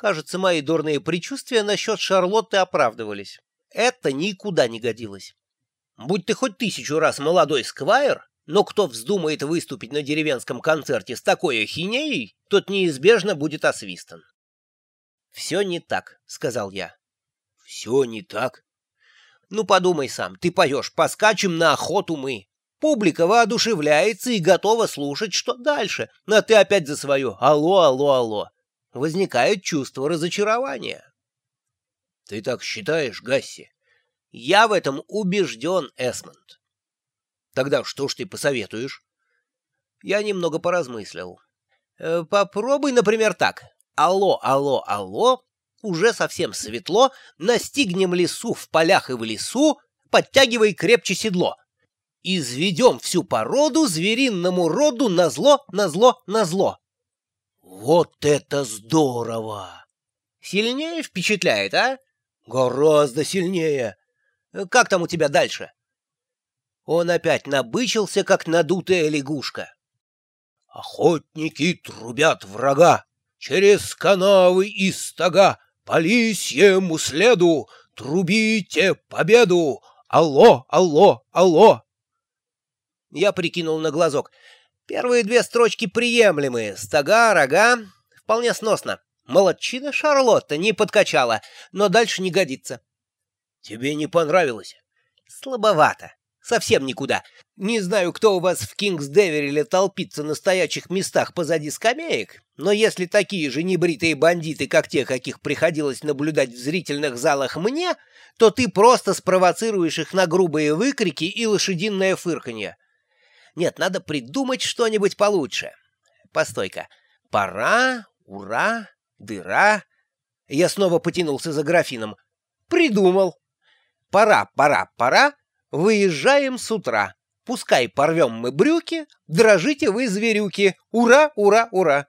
Кажется, мои дурные предчувствия насчет Шарлотты оправдывались. Это никуда не годилось. Будь ты хоть тысячу раз молодой сквайр, но кто вздумает выступить на деревенском концерте с такой ахинеей, тот неизбежно будет освистан. «Все не так», — сказал я. «Все не так?» «Ну, подумай сам, ты поешь «Поскачем на охоту мы». Публика воодушевляется и готова слушать, что дальше, но ты опять за свое «Алло, алло, алло». Возникает чувство разочарования. «Ты так считаешь, Гасси?» «Я в этом убежден, Эсмонд». «Тогда что ж ты посоветуешь?» Я немного поразмыслил. Э, «Попробуй, например, так. Алло, алло, алло, уже совсем светло, настигнем лесу в полях и в лесу, подтягивай крепче седло. Изведем всю породу зверинному роду на зло, на зло, на зло. Вот это здорово! Сильнее впечатляет, а? Гораздо сильнее. Как там у тебя дальше? Он опять набычился, как надутая лягушка. Охотники трубят врага, через канавы и стога, по лисьему следу, трубите победу! Алло, алло, алло! Я прикинул на глазок. Первые две строчки приемлемые. Стога, рога. Вполне сносно. Молодчина Шарлотта не подкачала, но дальше не годится. Тебе не понравилось? Слабовато. Совсем никуда. Не знаю, кто у вас в Кингсдевериле толпится на стоячих местах позади скамеек, но если такие же небритые бандиты, как те, каких приходилось наблюдать в зрительных залах мне, то ты просто спровоцируешь их на грубые выкрики и лошадиное фырканье. Нет, надо придумать что-нибудь получше. Постой-ка. Пора, ура, дыра. Я снова потянулся за графином. Придумал. Пора, пора, пора. Выезжаем с утра. Пускай порвем мы брюки, дрожите вы, зверюки. Ура, ура, ура.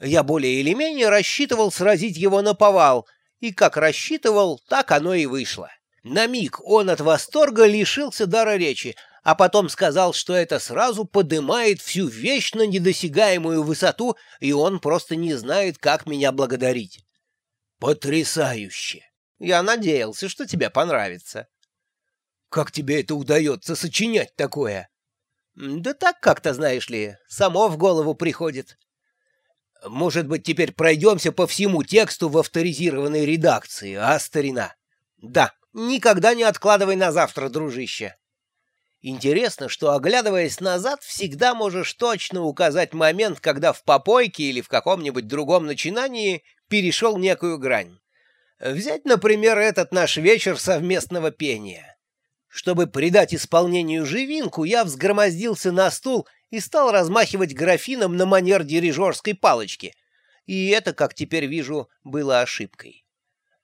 Я более или менее рассчитывал сразить его на повал, и как рассчитывал, так оно и вышло. На миг он от восторга лишился дара речи, а потом сказал, что это сразу подымает всю вечно недосягаемую высоту, и он просто не знает, как меня благодарить. Потрясающе! Я надеялся, что тебе понравится. Как тебе это удается сочинять такое? Да так как-то, знаешь ли, само в голову приходит. Может быть, теперь пройдемся по всему тексту в авторизированной редакции, а, старина? Да, никогда не откладывай на завтра, дружище. Интересно, что, оглядываясь назад, всегда можешь точно указать момент, когда в попойке или в каком-нибудь другом начинании перешел некую грань. Взять, например, этот наш вечер совместного пения. Чтобы придать исполнению живинку, я взгромоздился на стул и стал размахивать графином на манер дирижерской палочки. И это, как теперь вижу, было ошибкой.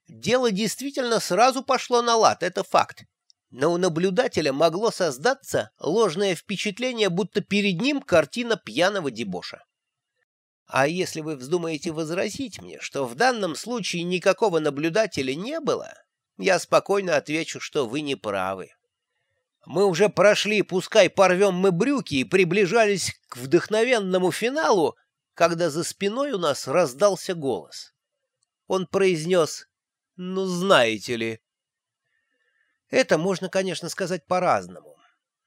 Дело действительно сразу пошло на лад, это факт но у наблюдателя могло создаться ложное впечатление, будто перед ним картина пьяного дебоша. А если вы вздумаете возразить мне, что в данном случае никакого наблюдателя не было, я спокойно отвечу, что вы не правы. Мы уже прошли, пускай порвем мы брюки, и приближались к вдохновенному финалу, когда за спиной у нас раздался голос. Он произнес «Ну, знаете ли». Это можно, конечно, сказать по-разному.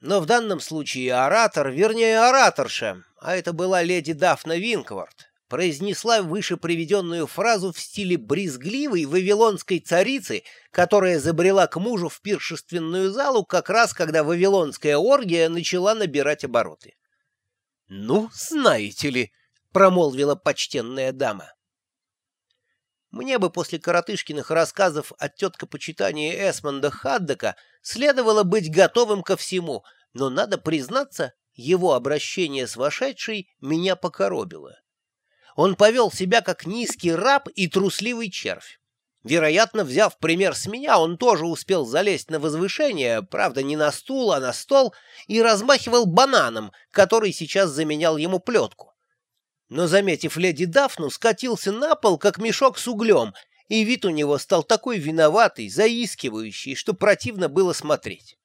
Но в данном случае оратор, вернее ораторша, а это была леди Дафна Винквард, произнесла выше приведенную фразу в стиле брезгливой вавилонской царицы, которая забрела к мужу в пиршественную залу как раз, когда вавилонская оргия начала набирать обороты. «Ну, знаете ли», — промолвила почтенная дама. Мне бы после коротышкиных рассказов от тетка-почитания Эсмонда Хаддека следовало быть готовым ко всему, но, надо признаться, его обращение с вошедшей меня покоробило. Он повел себя как низкий раб и трусливый червь. Вероятно, взяв пример с меня, он тоже успел залезть на возвышение, правда, не на стул, а на стол, и размахивал бананом, который сейчас заменял ему плетку но, заметив леди Дафну, скатился на пол, как мешок с углем, и вид у него стал такой виноватый, заискивающий, что противно было смотреть.